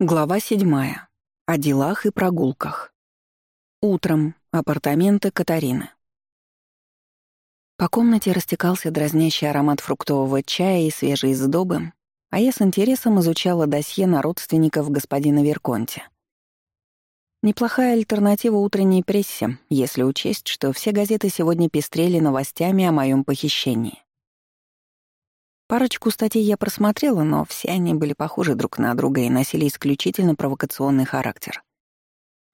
Глава седьмая. О делах и прогулках. Утром. Апартаменты Катарины. По комнате растекался дразнящий аромат фруктового чая и свежей сдобы, а я с интересом изучала досье на родственников господина Верконте. Неплохая альтернатива утренней прессе, если учесть, что все газеты сегодня пестрели новостями о моем похищении. Парочку статей я просмотрела, но все они были похожи друг на друга и носили исключительно провокационный характер.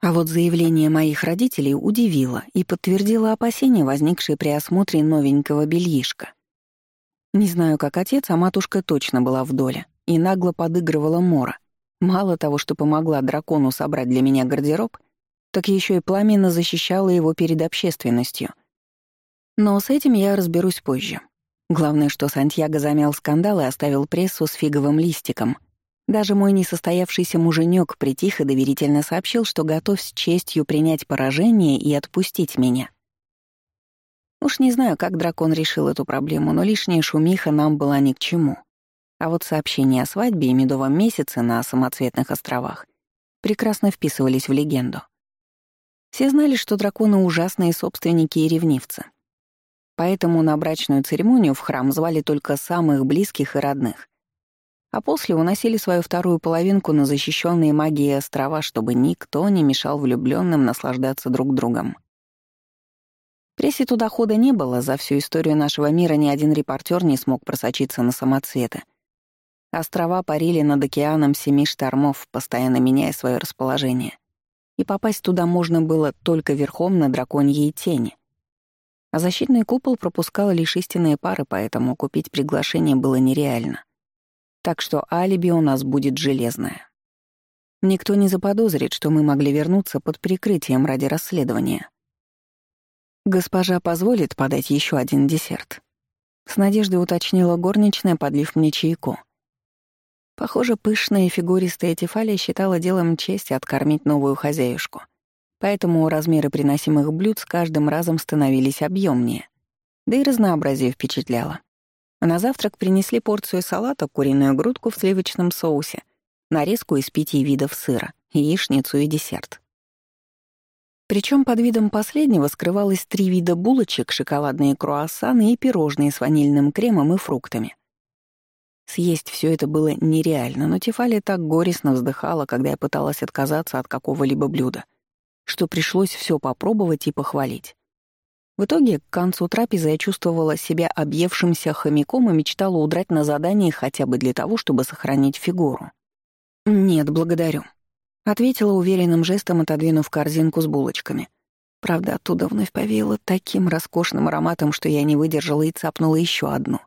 А вот заявление моих родителей удивило и подтвердило опасения, возникшие при осмотре новенького бельишка. Не знаю, как отец, а матушка точно была в доле и нагло подыгрывала Мора. Мало того, что помогла дракону собрать для меня гардероб, так еще и пламенно защищала его перед общественностью. Но с этим я разберусь позже. Главное, что Сантьяго замял скандал и оставил прессу с фиговым листиком. Даже мой несостоявшийся муженек притих и доверительно сообщил, что готов с честью принять поражение и отпустить меня. Уж не знаю, как дракон решил эту проблему, но лишняя шумиха нам была ни к чему. А вот сообщения о свадьбе и медовом месяце на самоцветных островах прекрасно вписывались в легенду. Все знали, что драконы — ужасные собственники и ревнивцы. Поэтому на брачную церемонию в храм звали только самых близких и родных. А после уносили свою вторую половинку на защищенные магией острова, чтобы никто не мешал влюбленным наслаждаться друг другом. Прессе туда хода не было, за всю историю нашего мира ни один репортер не смог просочиться на самоцветы. Острова парили над океаном семи штормов, постоянно меняя свое расположение. И попасть туда можно было только верхом на драконьей тени — а защитный купол пропускал лишь истинные пары, поэтому купить приглашение было нереально. Так что алиби у нас будет железное. Никто не заподозрит, что мы могли вернуться под прикрытием ради расследования. «Госпожа позволит подать еще один десерт?» С надеждой уточнила горничная, подлив мне чайку. Похоже, пышная и фигуристая Тефалия считала делом чести откормить новую хозяюшку — поэтому размеры приносимых блюд с каждым разом становились объемнее, да и разнообразие впечатляло. На завтрак принесли порцию салата, куриную грудку в сливочном соусе, нарезку из пяти видов сыра, яичницу и десерт. Причем под видом последнего скрывалось три вида булочек, шоколадные круассаны и пирожные с ванильным кремом и фруктами. Съесть все это было нереально, но Тефалия так горестно вздыхала, когда я пыталась отказаться от какого-либо блюда — что пришлось все попробовать и похвалить. В итоге, к концу трапезы я чувствовала себя объевшимся хомяком и мечтала удрать на задание хотя бы для того, чтобы сохранить фигуру. «Нет, благодарю», — ответила уверенным жестом, отодвинув корзинку с булочками. Правда, оттуда вновь повеяло таким роскошным ароматом, что я не выдержала и цапнула еще одну.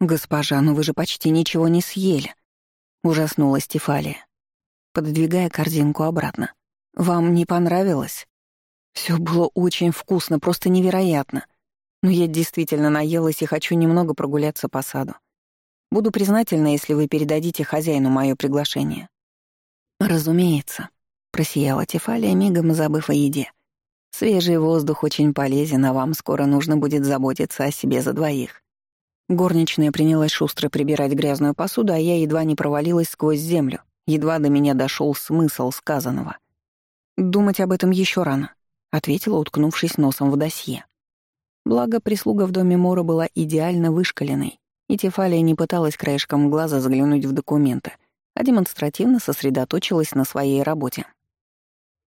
«Госпожа, ну вы же почти ничего не съели», — ужаснулась Стефалия, пододвигая корзинку обратно. Вам не понравилось? Все было очень вкусно, просто невероятно. Но я действительно наелась и хочу немного прогуляться по саду. Буду признательна, если вы передадите хозяину мое приглашение. Разумеется, просияла Тефалия, мигом забыв о еде. Свежий воздух очень полезен, а вам скоро нужно будет заботиться о себе за двоих. Горничная принялась шустро прибирать грязную посуду, а я едва не провалилась сквозь землю. Едва до меня дошел смысл сказанного — «Думать об этом еще рано», — ответила, уткнувшись носом в досье. Благо, прислуга в доме Мора была идеально вышкаленной, и Тефалия не пыталась краешком глаза заглянуть в документы, а демонстративно сосредоточилась на своей работе.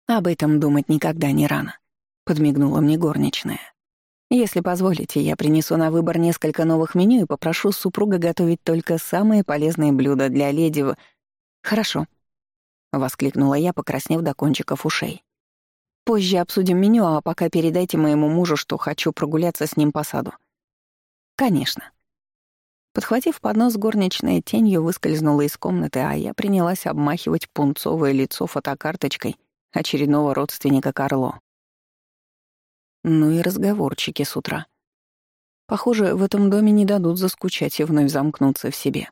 «Об этом думать никогда не рано», — подмигнула мне горничная. «Если позволите, я принесу на выбор несколько новых меню и попрошу супруга готовить только самые полезные блюда для леди в...» «Хорошо», — воскликнула я, покраснев до кончиков ушей. «Позже обсудим меню, а пока передайте моему мужу, что хочу прогуляться с ним по саду». «Конечно». Подхватив поднос, горничная тенью выскользнула из комнаты, а я принялась обмахивать пунцовое лицо фотокарточкой очередного родственника Карло. Ну и разговорчики с утра. Похоже, в этом доме не дадут заскучать и вновь замкнуться в себе.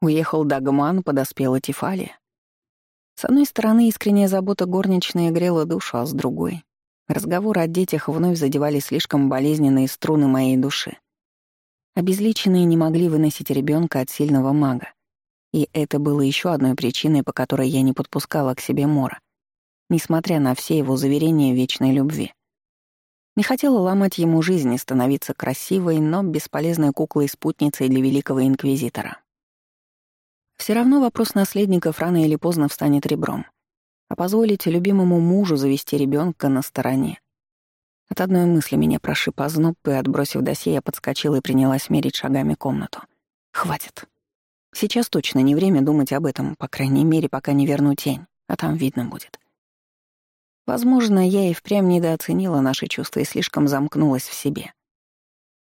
Уехал Дагман, подоспела Тифалия. С одной стороны, искренняя забота горничной грела душу, а с другой — разговоры о детях вновь задевали слишком болезненные струны моей души. Обезличенные не могли выносить ребенка от сильного мага. И это было еще одной причиной, по которой я не подпускала к себе Мора, несмотря на все его заверения вечной любви. Не хотела ломать ему жизнь и становиться красивой, но бесполезной куклой-спутницей для великого инквизитора. Все равно вопрос наследников рано или поздно встанет ребром. А позволить любимому мужу завести ребенка на стороне. От одной мысли меня прошиб озноб, и, отбросив досье, я подскочила и принялась мерить шагами комнату. Хватит. Сейчас точно не время думать об этом, по крайней мере, пока не верну тень, а там видно будет. Возможно, я и впрямь недооценила наши чувства и слишком замкнулась в себе.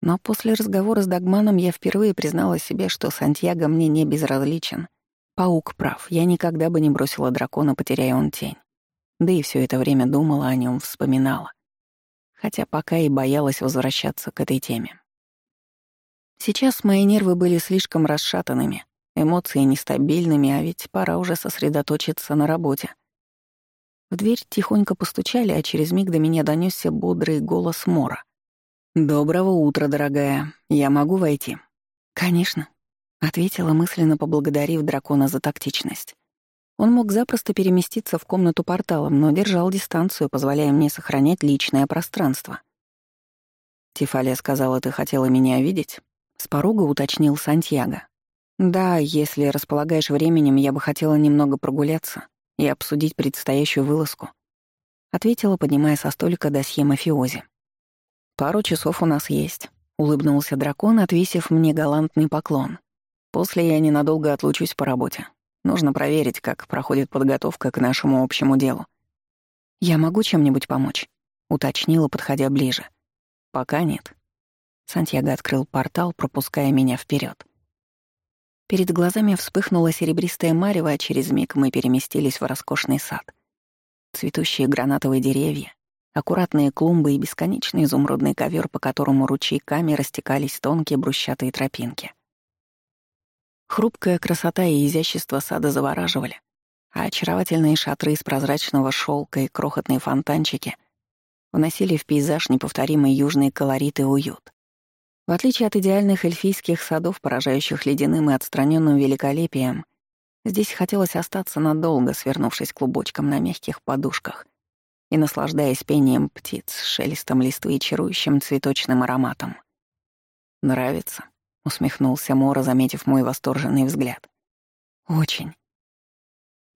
Но после разговора с Дагманом я впервые признала себе, что Сантьяго мне не безразличен. Паук прав, я никогда бы не бросила дракона, потеряя он тень. Да и все это время думала о нем, вспоминала. Хотя пока и боялась возвращаться к этой теме. Сейчас мои нервы были слишком расшатанными, эмоции нестабильными, а ведь пора уже сосредоточиться на работе — в дверь тихонько постучали, а через миг до меня донесся бодрый голос Мора. «Доброго утра, дорогая. Я могу войти?» «Конечно», — ответила мысленно, поблагодарив дракона за тактичность. Он мог запросто переместиться в комнату порталом, но держал дистанцию, позволяя мне сохранять личное пространство. «Тифалия сказала, ты хотела меня видеть?» С порога уточнил Сантьяго. «Да, если располагаешь временем, я бы хотела немного прогуляться и обсудить предстоящую вылазку», — ответила, поднимая со столика досье мафиози. «Пару часов у нас есть», — улыбнулся дракон, отвесив мне галантный поклон. «После я ненадолго отлучусь по работе. Нужно проверить, как проходит подготовка к нашему общему делу». «Я могу чем-нибудь помочь?» — уточнила, подходя ближе. «Пока нет». Сантьяго открыл портал, пропуская меня вперед. Перед глазами вспыхнула серебристая марево, а через миг мы переместились в роскошный сад. Цветущие гранатовые деревья, аккуратные клумбы и бесконечный изумрудный ковер, по которому ручейками растекались тонкие брусчатые тропинки. Хрупкая красота и изящество сада завораживали, а очаровательные шатры из прозрачного шелка и крохотные фонтанчики вносили в пейзаж неповторимый южный колорит и уют. В отличие от идеальных эльфийских садов, поражающих ледяным и отстраненным великолепием, здесь хотелось остаться надолго, свернувшись клубочком на мягких подушках и наслаждаясь пением птиц, шелестом листвы и чарующим цветочным ароматом. «Нравится?» — усмехнулся Мора, заметив мой восторженный взгляд. «Очень.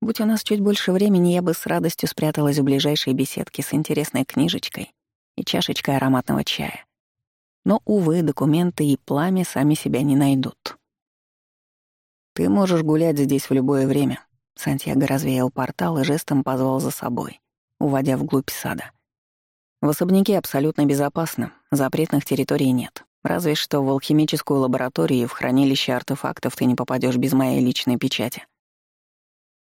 Будь у нас чуть больше времени, я бы с радостью спряталась в ближайшей беседке с интересной книжечкой и чашечкой ароматного чая. Но, увы, документы и пламя сами себя не найдут. «Ты можешь гулять здесь в любое время», — Сантьяго развеял портал и жестом позвал за собой, уводя вглубь сада. «В особняке абсолютно безопасно, запретных территорий нет. Разве что в алхимическую лабораторию и в хранилище артефактов ты не попадешь без моей личной печати».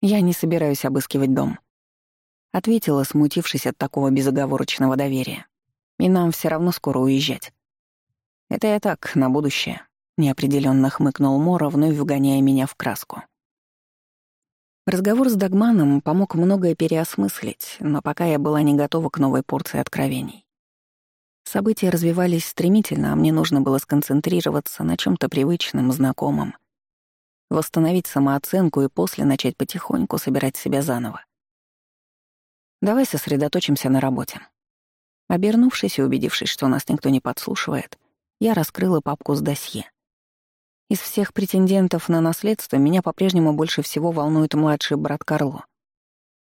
«Я не собираюсь обыскивать дом», — ответила, смутившись от такого безоговорочного доверия. «И нам все равно скоро уезжать». «Это я так, на будущее», — неопределенно хмыкнул Мора, вновь вгоняя меня в краску. Разговор с Дагманом помог многое переосмыслить, но пока я была не готова к новой порции откровений. События развивались стремительно, а мне нужно было сконцентрироваться на чем то привычном, знакомом, восстановить самооценку и после начать потихоньку собирать себя заново. Давай сосредоточимся на работе. Обернувшись и убедившись, что нас никто не подслушивает, я раскрыла папку с досье. Из всех претендентов на наследство меня по-прежнему больше всего волнует младший брат Карло.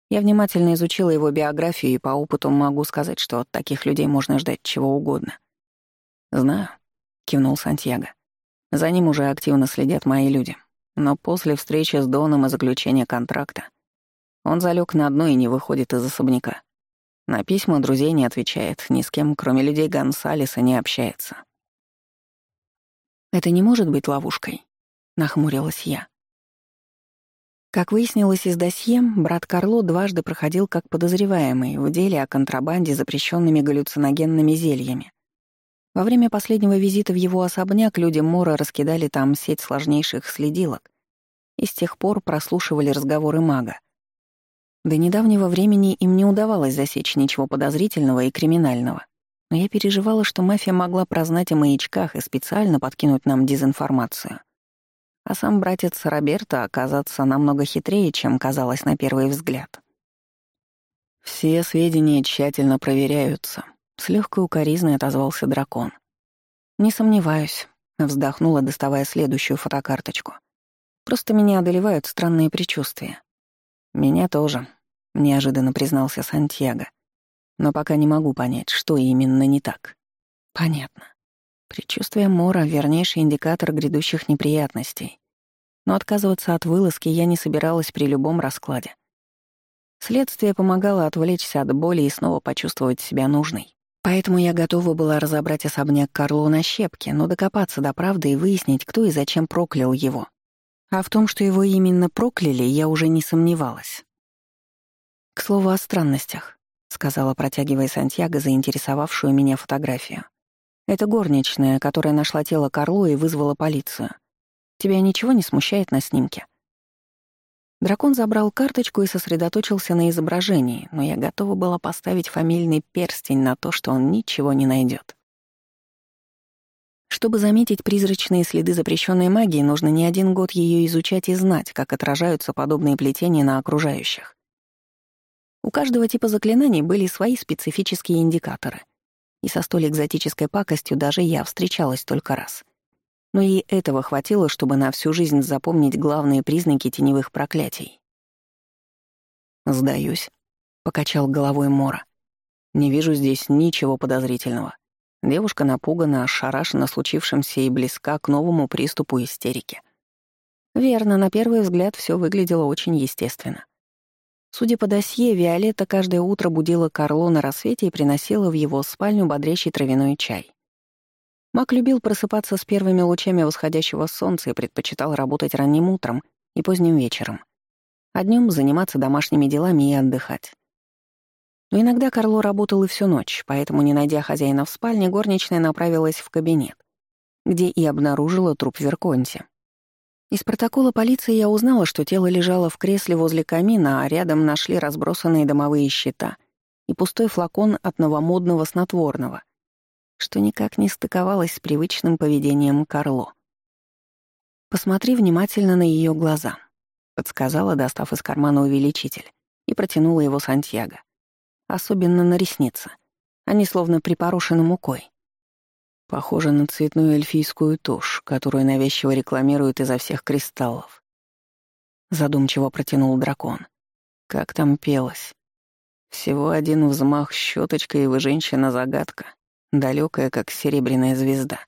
Я внимательно изучила его биографию и по опыту могу сказать, что от таких людей можно ждать чего угодно. «Знаю», — кивнул Сантьяго. «За ним уже активно следят мои люди. Но после встречи с Доном и заключения контракта он залег на дно и не выходит из особняка. На письма друзей не отвечает, ни с кем, кроме людей Гонсалеса, не общается. «Это не может быть ловушкой», — нахмурилась я. Как выяснилось из досье, брат Карло дважды проходил как подозреваемый в деле о контрабанде запрещенными галлюциногенными зельями. Во время последнего визита в его особняк люди Мора раскидали там сеть сложнейших следилок и с тех пор прослушивали разговоры мага. До недавнего времени им не удавалось засечь ничего подозрительного и криминального но я переживала, что мафия могла прознать о маячках и специально подкинуть нам дезинформацию. а сам братец Роберта оказаться намного хитрее, чем казалось на первый взгляд. «Все сведения тщательно проверяются», — с легкой укоризной отозвался дракон. «Не сомневаюсь», — вздохнула, доставая следующую фотокарточку. «Просто меня одолевают странные предчувствия». «Меня тоже», — неожиданно признался Сантьяго. «Но пока не могу понять, что именно не так». «Понятно. Предчувствие Мора — вернейший индикатор грядущих неприятностей. Но отказываться от вылазки я не собиралась при любом раскладе. Следствие помогало отвлечься от боли и снова почувствовать себя нужной. Поэтому я готова была разобрать особняк Карло на щепки, но докопаться до правды и выяснить, кто и зачем проклял его. А в том, что его именно прокляли, я уже не сомневалась. «К слову о странностях», — сказала, протягивая Сантьяго заинтересовавшую меня фотографию. «Это горничная, которая нашла тело Карло и вызвала полицию. Тебя ничего не смущает на снимке?» Дракон забрал карточку и сосредоточился на изображении, но я готова была поставить фамильный перстень на то, что он ничего не найдет. Чтобы заметить призрачные следы запрещенной магии, нужно не один год ее изучать и знать, как отражаются подобные плетения на окружающих. У каждого типа заклинаний были свои специфические индикаторы. И со столь экзотической пакостью даже я встречалась только раз но и этого хватило, чтобы на всю жизнь запомнить главные признаки теневых проклятий. «Сдаюсь», — покачал головой Мора. «Не вижу здесь ничего подозрительного. Девушка напугана, ошарашена случившимся и близка к новому приступу истерики». Верно, на первый взгляд все выглядело очень естественно. Судя по досье, Виолетта каждое утро будила Карло на рассвете и приносила в его спальню бодрящий травяной чай. Мак любил просыпаться с первыми лучами восходящего солнца и предпочитал работать ранним утром и поздним вечером, а днем заниматься домашними делами и отдыхать. Но иногда Карло работал и всю ночь, поэтому, не найдя хозяина в спальне, горничная направилась в кабинет, где и обнаружила труп Верконти. Из протокола полиции я узнала, что тело лежало в кресле возле камина, а рядом нашли разбросанные домовые счета и пустой флакон от новомодного снотворного, что никак не стыковалось с привычным поведением Карло. «Посмотри внимательно на ее глаза», — подсказала, достав из кармана увеличитель, и протянула его Сантьяго. «Особенно на ресницы. Они словно припорошены мукой». Похоже на цветную эльфийскую тушь, которую навязчиво рекламируют изо всех кристаллов. Задумчиво протянул дракон. Как там пелось? Всего один взмах щеточкой, и вы женщина-загадка далекая, как серебряная звезда.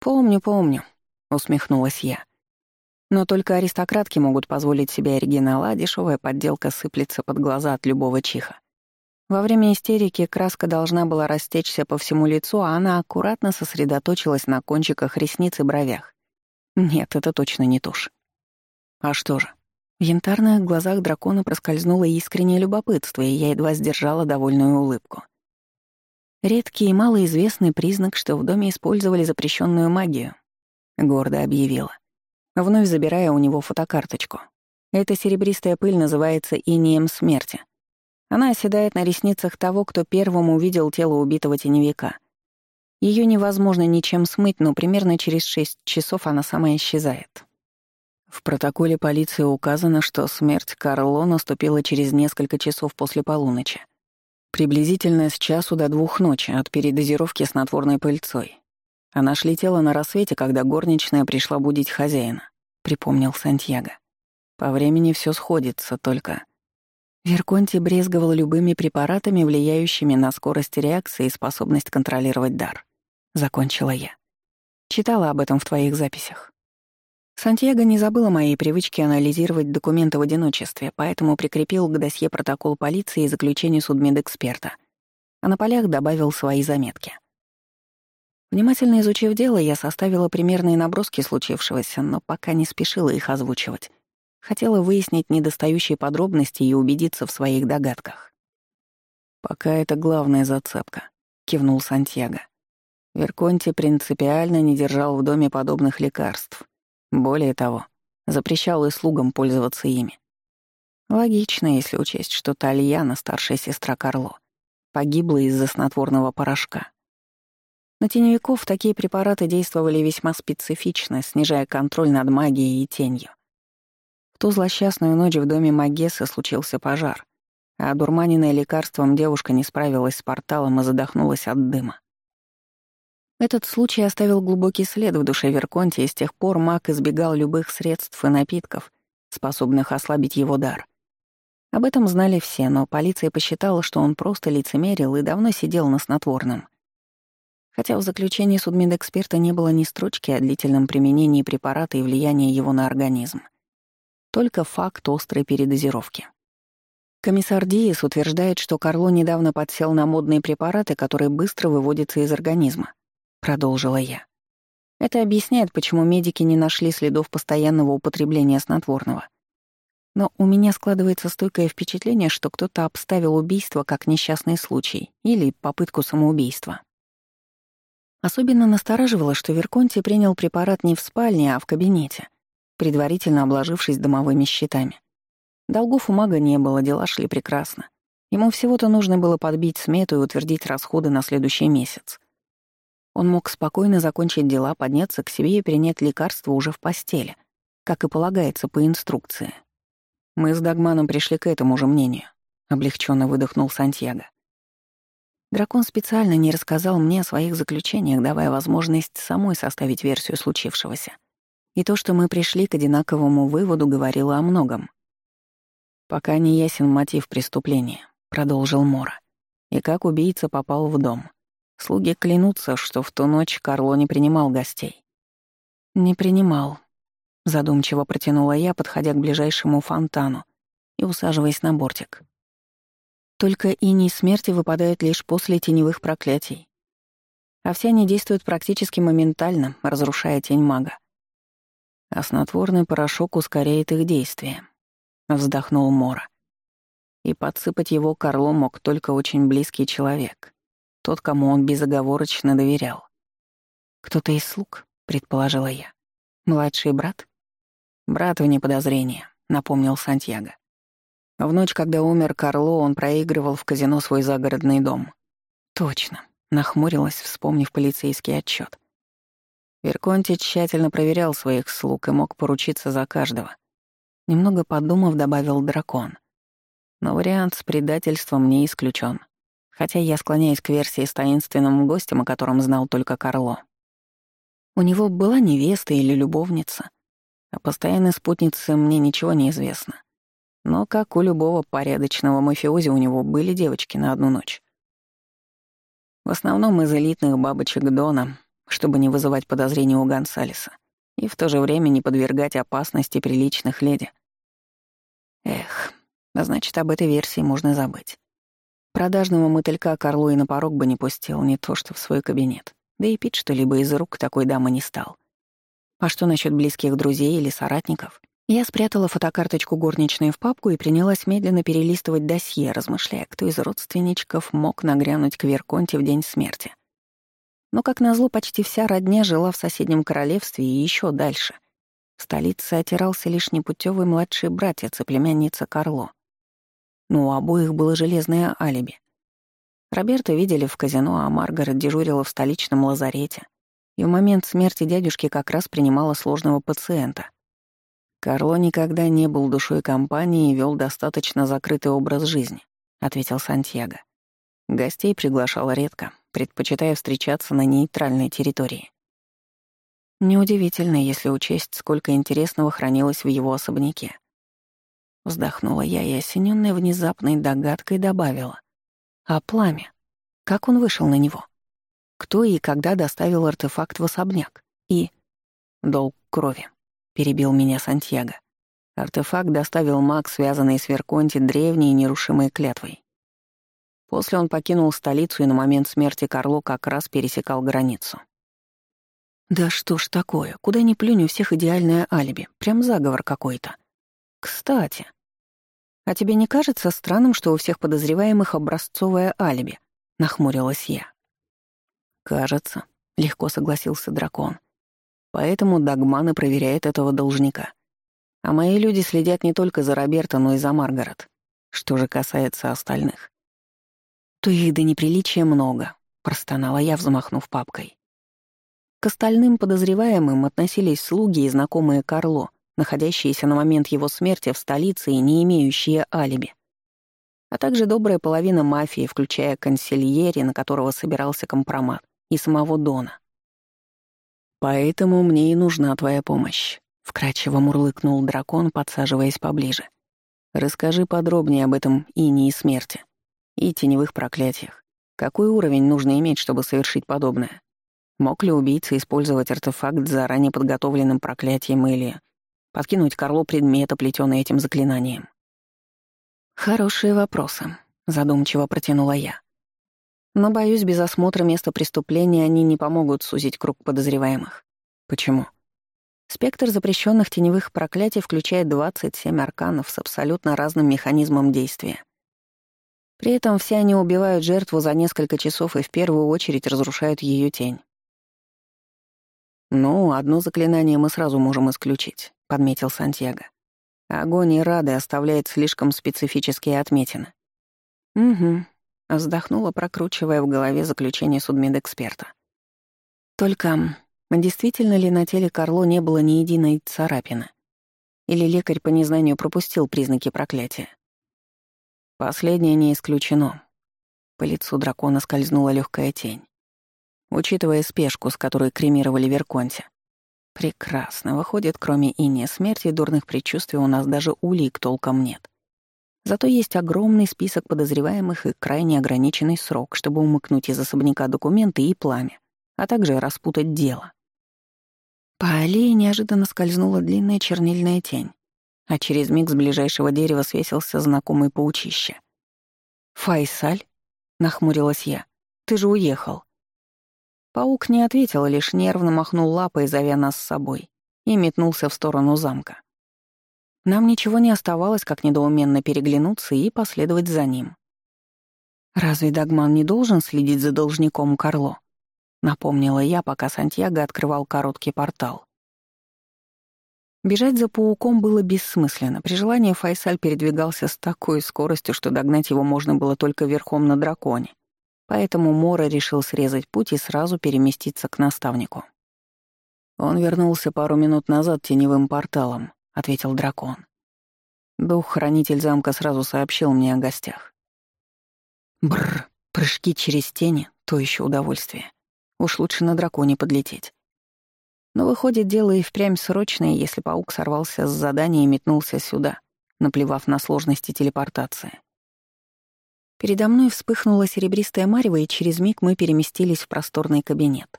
«Помню, помню», — усмехнулась я. «Но только аристократки могут позволить себе оригинал, а дешевая подделка сыплется под глаза от любого чиха. Во время истерики краска должна была растечься по всему лицу, а она аккуратно сосредоточилась на кончиках ресниц и бровях. Нет, это точно не тушь. А что же? В янтарных глазах дракона проскользнуло искреннее любопытство, и я едва сдержала довольную улыбку. Редкий и малоизвестный признак, что в доме использовали запрещенную магию, гордо объявила, вновь забирая у него фотокарточку. Эта серебристая пыль называется инием смерти. Она оседает на ресницах того, кто первым увидел тело убитого теневика. Ее невозможно ничем смыть, но примерно через шесть часов она сама исчезает. В протоколе полиции указано, что смерть Карло наступила через несколько часов после полуночи. Приблизительно с часу до двух ночи от передозировки снотворной пыльцой. А нашли тело на рассвете, когда горничная пришла будить хозяина, припомнил Сантьяго. По времени все сходится, только... Верконти брезговал любыми препаратами, влияющими на скорость реакции и способность контролировать дар. Закончила я. Читала об этом в твоих записях. Сантьяго не забыл о моей привычке анализировать документы в одиночестве, поэтому прикрепил к досье протокол полиции и заключение судмедэксперта, а на полях добавил свои заметки. Внимательно изучив дело, я составила примерные наброски случившегося, но пока не спешила их озвучивать. Хотела выяснить недостающие подробности и убедиться в своих догадках. «Пока это главная зацепка», — кивнул Сантьяго. Верконти принципиально не держал в доме подобных лекарств — более того, запрещал и слугам пользоваться ими. Логично, если учесть, что Тальяна, старшая сестра Карло, погибла из-за снотворного порошка. На теневиков такие препараты действовали весьма специфично, снижая контроль над магией и тенью. В ту злосчастную ночь в доме Магессы случился пожар, а дурманенная лекарством девушка не справилась с порталом и задохнулась от дыма. Этот случай оставил глубокий след в душе Верконти, и с тех пор маг избегал любых средств и напитков, способных ослабить его дар. Об этом знали все, но полиция посчитала, что он просто лицемерил и давно сидел на снотворном. Хотя в заключении судмедэксперта не было ни строчки о длительном применении препарата и влиянии его на организм. Только факт острой передозировки. Комиссар Диес утверждает, что Карло недавно подсел на модные препараты, которые быстро выводятся из организма. Продолжила я. Это объясняет, почему медики не нашли следов постоянного употребления снотворного. Но у меня складывается стойкое впечатление, что кто-то обставил убийство как несчастный случай или попытку самоубийства. Особенно настораживало, что Верконти принял препарат не в спальне, а в кабинете, предварительно обложившись домовыми счетами. Долгов у мага не было, дела шли прекрасно. Ему всего-то нужно было подбить смету и утвердить расходы на следующий месяц. Он мог спокойно закончить дела, подняться к себе и принять лекарство уже в постели, как и полагается по инструкции. Мы с Дагманом пришли к этому же мнению, облегченно выдохнул Сантьяго. Дракон специально не рассказал мне о своих заключениях, давая возможность самой составить версию случившегося. И то, что мы пришли к одинаковому выводу, говорило о многом. «Пока не ясен мотив преступления», — продолжил Мора. «И как убийца попал в дом. Слуги клянутся, что в ту ночь Карло не принимал гостей». «Не принимал», — задумчиво протянула я, подходя к ближайшему фонтану и усаживаясь на бортик. Только иней смерти выпадает лишь после теневых проклятий. А все они действуют практически моментально, разрушая тень мага. А снотворный порошок ускоряет их действие. Вздохнул Мора. И подсыпать его Карло мог только очень близкий человек. Тот, кому он безоговорочно доверял. «Кто-то из слуг», — предположила я. «Младший брат?» «Брат вне подозрения», — напомнил Сантьяго. В ночь, когда умер Карло, он проигрывал в казино свой загородный дом. Точно, нахмурилась, вспомнив полицейский отчет. Верконти тщательно проверял своих слуг и мог поручиться за каждого. Немного подумав, добавил дракон. Но вариант с предательством не исключен. Хотя я склоняюсь к версии с таинственным гостем, о котором знал только Карло. У него была невеста или любовница. О постоянной спутнице мне ничего не известно. Но, как у любого порядочного мафиози, у него были девочки на одну ночь. В основном из элитных бабочек Дона, чтобы не вызывать подозрений у Гонсалеса, и в то же время не подвергать опасности приличных леди. Эх, а значит, об этой версии можно забыть. Продажного мотылька Карло и на порог бы не пустил, не то что в свой кабинет. Да и пить что-либо из рук такой дамы не стал. А что насчет близких друзей или соратников? Я спрятала фотокарточку горничной в папку и принялась медленно перелистывать досье, размышляя, кто из родственничков мог нагрянуть к Верконте в день смерти. Но, как назло, почти вся родня жила в соседнем королевстве и еще дальше. В столице отирался лишь непутевый младший братец и племянница Карло. Но у обоих было железное алиби. Роберта видели в казино, а Маргарет дежурила в столичном лазарете. И в момент смерти дядюшки как раз принимала сложного пациента — Карло никогда не был душой компании и вел достаточно закрытый образ жизни, ответил Сантьяго. Гостей приглашал редко, предпочитая встречаться на нейтральной территории. Неудивительно, если учесть, сколько интересного хранилось в его особняке. Вздохнула я и, осененная внезапной догадкой, добавила. А пламя? Как он вышел на него? Кто и когда доставил артефакт в особняк? И... Долг крови перебил меня Сантьяго. Артефакт доставил маг, связанный с Верконти древней нерушимой клятвой. После он покинул столицу и на момент смерти Карло как раз пересекал границу. «Да что ж такое? Куда ни плюнь, у всех идеальное алиби. Прям заговор какой-то. Кстати, а тебе не кажется странным, что у всех подозреваемых образцовое алиби?» — нахмурилась я. «Кажется», — легко согласился дракон. Поэтому Дагман и проверяет этого должника. А мои люди следят не только за Роберто, но и за Маргарет. Что же касается остальных. То их до неприличия много, простонала я, взмахнув папкой. К остальным подозреваемым относились слуги и знакомые Карло, находящиеся на момент его смерти в столице и не имеющие алиби. А также добрая половина мафии, включая консильери, на которого собирался компромат, и самого Дона. «Поэтому мне и нужна твоя помощь», — вкрадчиво мурлыкнул дракон, подсаживаясь поближе. «Расскажи подробнее об этом инии смерти и теневых проклятиях. Какой уровень нужно иметь, чтобы совершить подобное? Мог ли убийца использовать артефакт с заранее подготовленным проклятием или подкинуть Карло предмет, оплетенный этим заклинанием? «Хорошие вопросы», — задумчиво протянула я. «Но, боюсь, без осмотра места преступления они не помогут сузить круг подозреваемых. Почему?» Спектр запрещенных теневых проклятий включает 27 арканов с абсолютно разным механизмом действия. При этом все они убивают жертву за несколько часов и в первую очередь разрушают ее тень. «Ну, одно заклинание мы сразу можем исключить», — подметил Сантьяго. «Огонь и рады оставляет слишком специфические отметины». «Угу», — вздохнула, прокручивая в голове заключение судмедэксперта. «Только действительно ли на теле Карло не было ни единой царапины? Или лекарь по незнанию пропустил признаки проклятия?» Последнее не исключено. По лицу дракона скользнула легкая тень. Учитывая спешку, с которой кремировали Верконте. Прекрасно. Выходит, кроме иния смерти и дурных предчувствий у нас даже улик толком нет. Зато есть огромный список подозреваемых и крайне ограниченный срок, чтобы умыкнуть из особняка документы и пламя, а также распутать дело. По аллее неожиданно скользнула длинная чернильная тень а через миг с ближайшего дерева свесился знакомый паучище. «Файсаль?» — нахмурилась я. «Ты же уехал». Паук не ответил, лишь нервно махнул лапой, зовя нас с собой, и метнулся в сторону замка. Нам ничего не оставалось, как недоуменно переглянуться и последовать за ним. «Разве Дагман не должен следить за должником Карло?» — напомнила я, пока Сантьяго открывал короткий портал. Бежать за пауком было бессмысленно. При желании Файсаль передвигался с такой скоростью, что догнать его можно было только верхом на драконе. Поэтому Мора решил срезать путь и сразу переместиться к наставнику. «Он вернулся пару минут назад теневым порталом», — ответил дракон. Дух-хранитель замка сразу сообщил мне о гостях. Бррр, прыжки через тени — то еще удовольствие. Уж лучше на драконе подлететь. Но выходит, дело и впрямь срочное, если паук сорвался с задания и метнулся сюда, наплевав на сложности телепортации. Передо мной вспыхнула серебристая марево, и через миг мы переместились в просторный кабинет.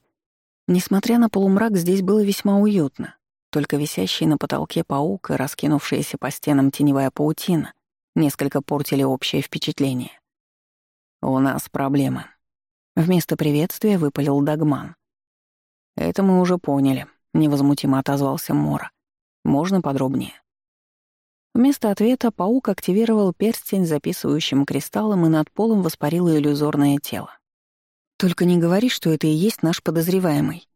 Несмотря на полумрак, здесь было весьма уютно. Только висящий на потолке паук и раскинувшаяся по стенам теневая паутина несколько портили общее впечатление. «У нас проблемы». Вместо приветствия выпалил Дагман. «Это мы уже поняли», — невозмутимо отозвался Мора. «Можно подробнее?» Вместо ответа паук активировал перстень с записывающим кристаллом и над полом воспарило иллюзорное тело. «Только не говори, что это и есть наш подозреваемый».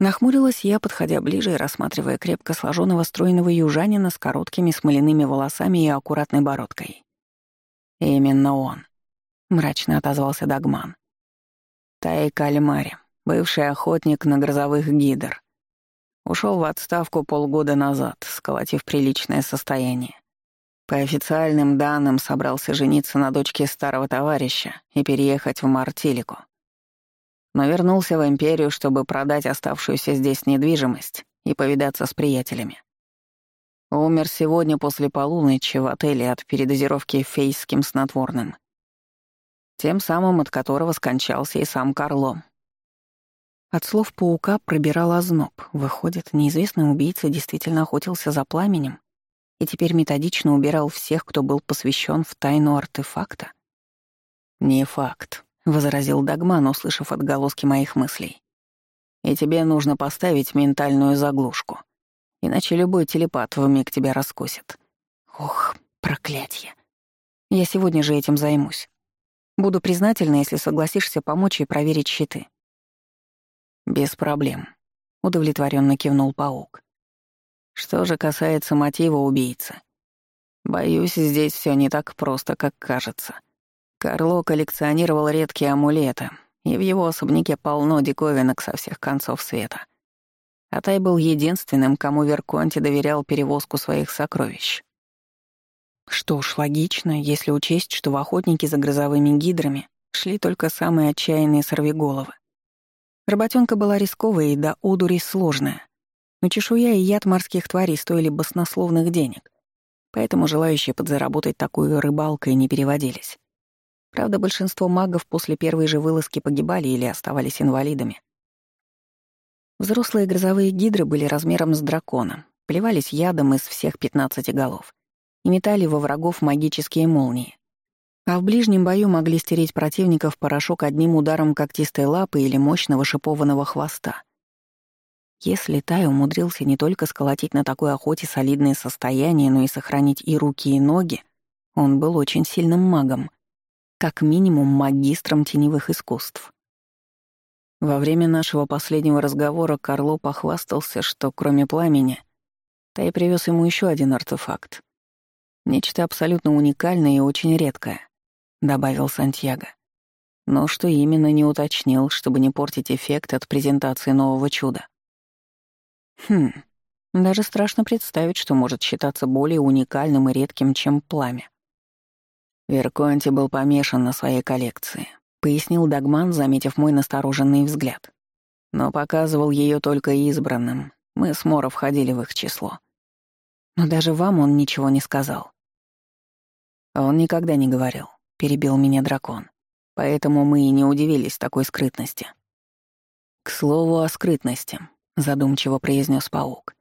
Нахмурилась я, подходя ближе и рассматривая крепко сложенного стройного южанина с короткими смоляными волосами и аккуратной бородкой. «Именно он», — мрачно отозвался Дагман. «Тай Кальмари, бывший охотник на грозовых гидр. Ушел в отставку полгода назад, сколотив приличное состояние. По официальным данным, собрался жениться на дочке старого товарища и переехать в Мартилику. Но вернулся в Империю, чтобы продать оставшуюся здесь недвижимость и повидаться с приятелями. Умер сегодня после полуночи в отеле от передозировки фейским снотворным. Тем самым, от которого скончался и сам Карло, от слов паука пробирал озноб. Выходит, неизвестный убийца действительно охотился за пламенем и теперь методично убирал всех, кто был посвящен в тайну артефакта? «Не факт», — возразил Дагман, услышав отголоски моих мыслей. «И тебе нужно поставить ментальную заглушку, иначе любой телепат вмиг тебя раскусит». «Ох, проклятье! Я сегодня же этим займусь. Буду признательна, если согласишься помочь и проверить щиты». «Без проблем», — удовлетворенно кивнул паук. «Что же касается мотива убийцы, боюсь, здесь все не так просто, как кажется. Карло коллекционировал редкие амулеты и в его особняке полно диковинок со всех концов света. А Тай был единственным, кому Верконти доверял перевозку своих сокровищ. Что ж, логично, если учесть, что в охотнике за грозовыми гидрами шли только самые отчаянные сорвиголовы. Работенка была рисковая и до одури сложная, но чешуя и яд морских тварей стоили баснословных денег, поэтому желающие подзаработать такую рыбалкой не переводились. Правда, большинство магов после первой же вылазки погибали или оставались инвалидами. Взрослые грозовые гидры были размером с дракона, плевались ядом из всех 15 голов и метали во врагов магические молнии. А в ближнем бою могли стереть противников порошок одним ударом когтистой лапы или мощного шипованного хвоста. Если Тай умудрился не только сколотить на такой охоте солидное состояние, но и сохранить и руки, и ноги, он был очень сильным магом — как минимум магистром теневых искусств. Во время нашего последнего разговора Карло похвастался, что кроме пламени, Тай привез ему еще один артефакт. Нечто абсолютно уникальное и очень редкое, добавил Сантьяго. Но что именно не уточнил, чтобы не портить эффект от презентации нового чуда. Хм, даже страшно представить, что может считаться более уникальным и редким, чем пламя. Верконти был помешан на своей коллекции, пояснил Дагман, заметив мой настороженный взгляд. Но показывал ее только избранным. Мы с Моро входили в их число. Но даже вам он ничего не сказал. Он никогда не говорил, перебил меня дракон. Поэтому мы и не удивились такой скрытности. К слову о скрытности, задумчиво произнес паук.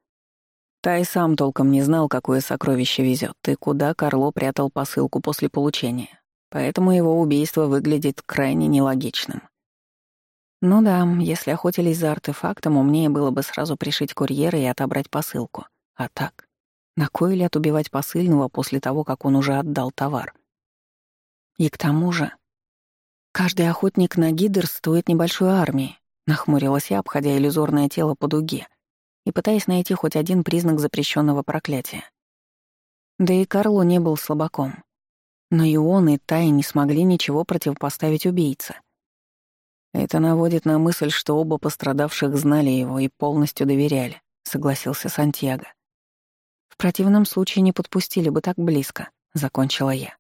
Тай сам толком не знал, какое сокровище везет и куда Карло прятал посылку после получения, поэтому его убийство выглядит крайне нелогичным. Ну да, если охотились за артефактом, умнее было бы сразу пришить курьера и отобрать посылку. А так, на кой лет убивать посыльного после того, как он уже отдал товар? И к тому же, каждый охотник на гидр стоит небольшой армии, нахмурилась я, обходя иллюзорное тело по дуге — и пытаясь найти хоть один признак запрещенного проклятия. Да и Карло не был слабаком. Но и он, и Тай не смогли ничего противопоставить убийце. Это наводит на мысль, что оба пострадавших знали его и полностью доверяли, согласился Сантьяго. В противном случае не подпустили бы так близко, закончила я.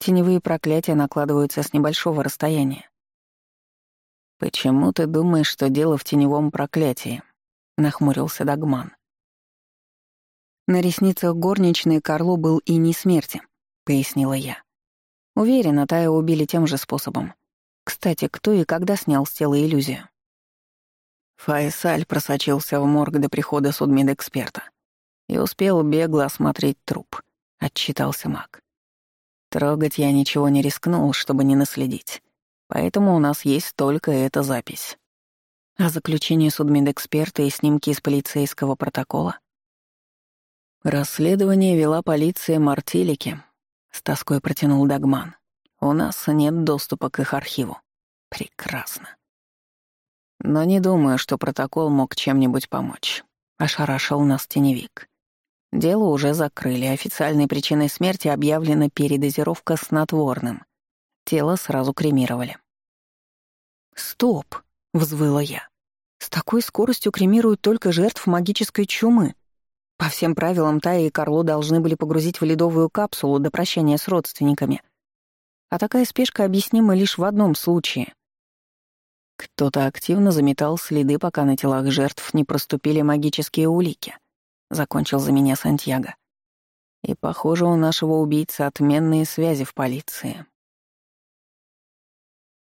Теневые проклятия накладываются с небольшого расстояния. Почему ты думаешь, что дело в теневом проклятии? нахмурился Дагман. На ресницах горничной Карло был и не смерти, пояснила я. Уверена, Тая убили тем же способом. Кстати, кто и когда снял с тела иллюзию? Файсаль просочился в морг до прихода судмедэксперта и успел бегло осмотреть труп, отчитался маг. Трогать я ничего не рискнул, чтобы не наследить, поэтому у нас есть только эта запись. А заключение судмедэксперта и снимки из полицейского протокола? Расследование вела полиция Мартилики. С тоской протянул Дагман. У нас нет доступа к их архиву. Прекрасно. Но не думаю, что протокол мог чем-нибудь помочь. Ошарашил нас теневик. Дело уже закрыли, официальной причиной смерти объявлена передозировка снотворным. Тело сразу кремировали. «Стоп!» — взвыла я. С такой скоростью кремируют только жертв магической чумы. По всем правилам Тая и Карло должны были погрузить в ледовую капсулу до прощания с родственниками. А такая спешка объяснима лишь в одном случае. Кто-то активно заметал следы, пока на телах жертв не проступили магические улики. Закончил за меня Сантьяго. И, похоже, у нашего убийцы отменные связи в полиции.